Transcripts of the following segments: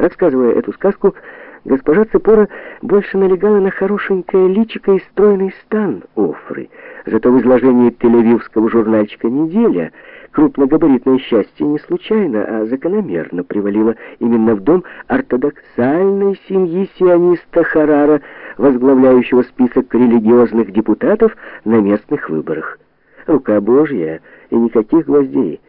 Рассказывая эту сказку, госпожа Цепора больше налегала на хорошенькое личико и стройный стан Офры. Зато в изложении тель журнальчика «Неделя» крупногабаритное счастье не случайно, а закономерно привалило именно в дом ортодоксальной семьи сиониста Харара, возглавляющего список религиозных депутатов на местных выборах. Рука Божья и никаких гвоздей.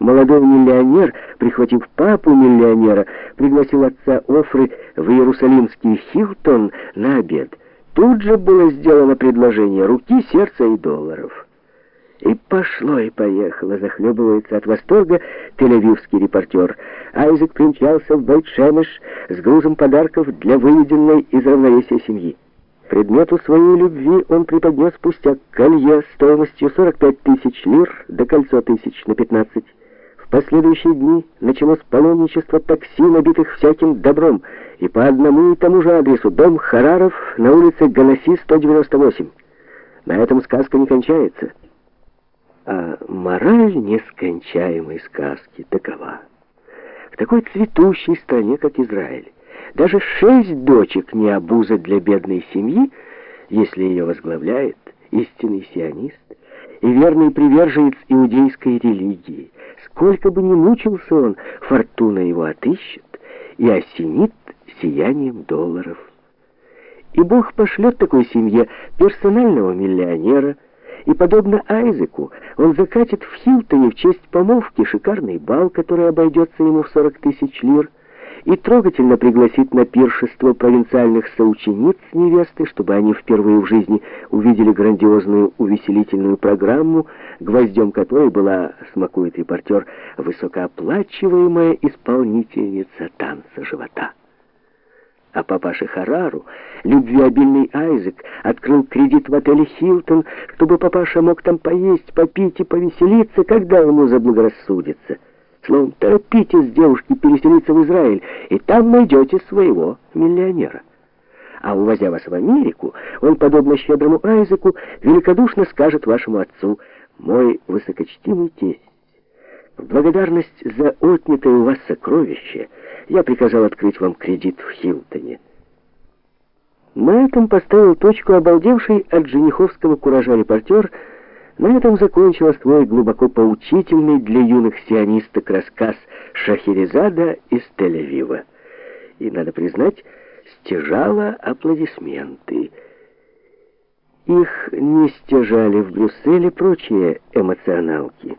Молодой миллионер, прихватив папу миллионера, пригласил отца Офры в Иерусалимский Хилтон на обед. Тут же было сделано предложение руки, сердца и долларов. И пошло, и поехало, захлебывается от восторга тель-авивский репортер. Айзек примчался в Байтшемеш с грузом подарков для выведенной из равновесия семьи. Предмету своей любви он преподнес спустя колье стоимостью 45 тысяч лир до кольцо тысяч на 15 последующие дни началось паломничество такси, набитых всяким добром, и по одному и тому же адресу дом Хараров на улице Ганаси, 198. На этом сказка не кончается. А мораль нескончаемой сказки такова. В такой цветущей стране, как Израиль, даже шесть дочек не обуза для бедной семьи, если ее возглавляет истинный сионист и верный приверженец иудейской религии, Сколько бы ни мучился он, фортуна его отыщет и осенит сиянием долларов. И Бог пошлет такой семье персонального миллионера, и, подобно Айзеку, он закатит в Хилтоне в честь помолвки шикарный бал, который обойдется ему в 40 тысяч лир, и трогательно пригласит на пиршество провинциальных соучениц невесты, чтобы они впервые в жизни увидели грандиозную увеселительную программу, гвоздем которой была, смакует репортер, высокооплачиваемая исполнительница танца живота. А папаше Харару, любвеобильный Айзек, открыл кредит в отеле «Хилтон», чтобы папаша мог там поесть, попить и повеселиться, когда ему заблагорассудится. Словом, торопитесь, девушки, переселиться в Израиль, и там найдете своего миллионера. А увозя вас в Америку, он, подобно щедрому Айзеку, великодушно скажет вашему отцу, «Мой высокочтимый тесть, в благодарность за отнятое у вас сокровище я приказал открыть вам кредит в Хилтоне». На этом поставил точку обалдевший от жениховского куража репортер на этом закончила свой глубоко поучительный для юных сионисток рассказ Шахерезада из Тель-Авива. И, надо признать, стяжала аплодисменты. Их не стяжали в Брюсселе прочие эмоционалки,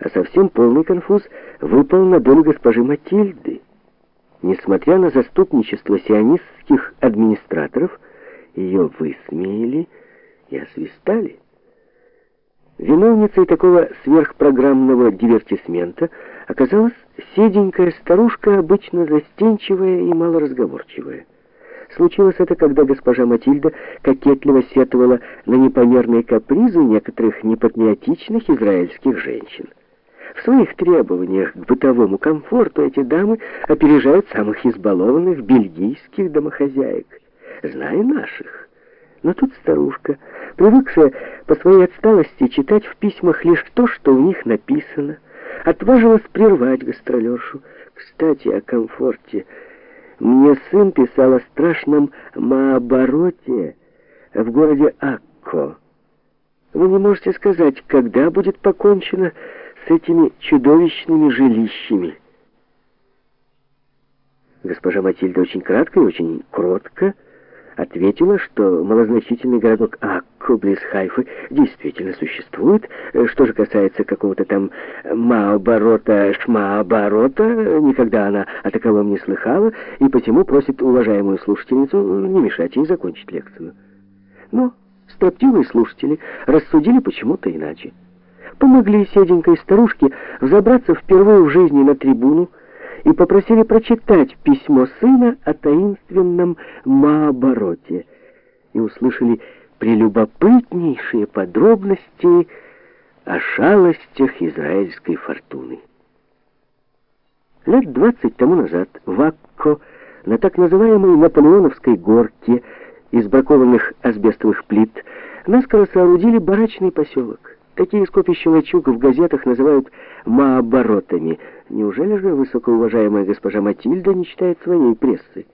а совсем полный конфуз выпал на долю госпожи Матильды. Несмотря на заступничество сионистских администраторов, ее высмеяли и освистали. Виновницей такого сверхпрограммного дивертисмента оказалась седенькая старушка, обычно застенчивая и малоразговорчивая. Случилось это, когда госпожа Матильда кокетливо сетовала на непомерные капризы некоторых непатриотичных израильских женщин. В своих требованиях к бытовому комфорту эти дамы опережают самых избалованных бельгийских домохозяек. Знаю наших. Но тут старушка, привыкшая по своей отсталости читать в письмах лишь то, что в них написано, отважилась прервать гастролершу. Кстати, о комфорте. Мне сын писал о страшном Маобороте в городе Акко. Вы не можете сказать, когда будет покончено с этими чудовищными жилищами. Госпожа Матильда очень кратко и очень кротко ответила, что малозначительный городок Акку близ Хайфы действительно существует. Что же касается какого-то там Маоборота, Шмаоборота, никогда она о таковом не слыхала, и посему просит уважаемую слушательницу не мешать ей закончить лекцию. Но строптивые слушатели рассудили почему-то иначе. Помогли седенькой старушке взобраться впервые в жизни на трибуну, и попросили прочитать письмо сына о таинственном Маобороте и услышали прелюбопытнейшие подробности о шалостях израильской фортуны. Лет двадцать тому назад в Акко, на так называемой Наполеоновской горке из бракованных асбестовых плит, наскоро соорудили барачный поселок. Такие скопища лачуг в газетах называют «маоборотами». Неужели же высокоуважаемая госпожа Матильда не читает своей прессы?